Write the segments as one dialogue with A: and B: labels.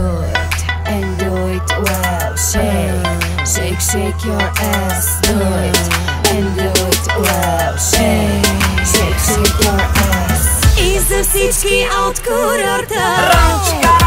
A: it and do it well. Shake, shake, shake your ass. Do it and do it well. Shake, shake, shake your ass.
B: Is the city от курорта.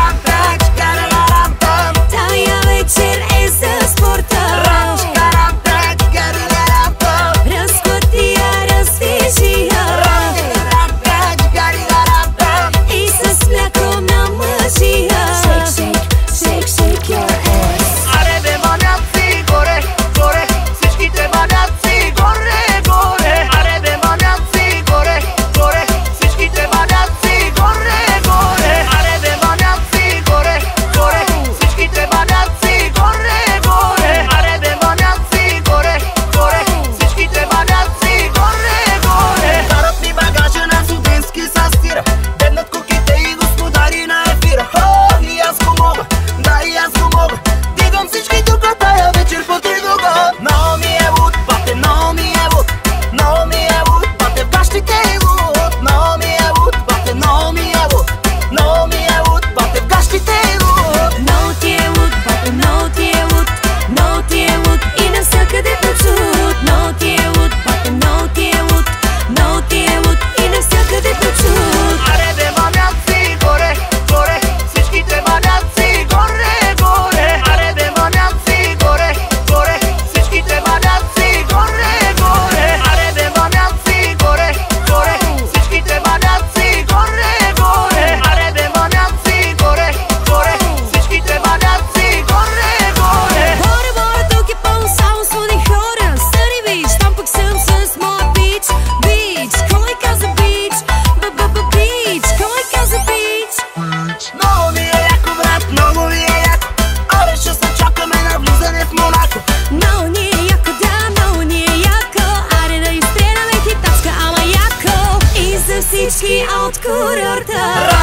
A: ore ortar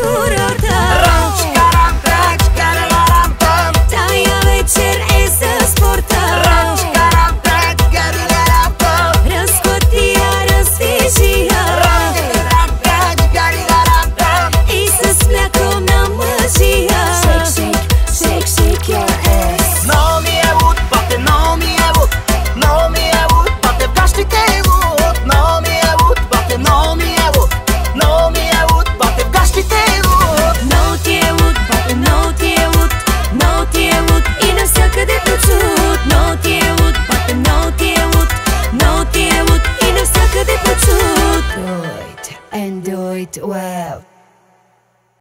A: oscuro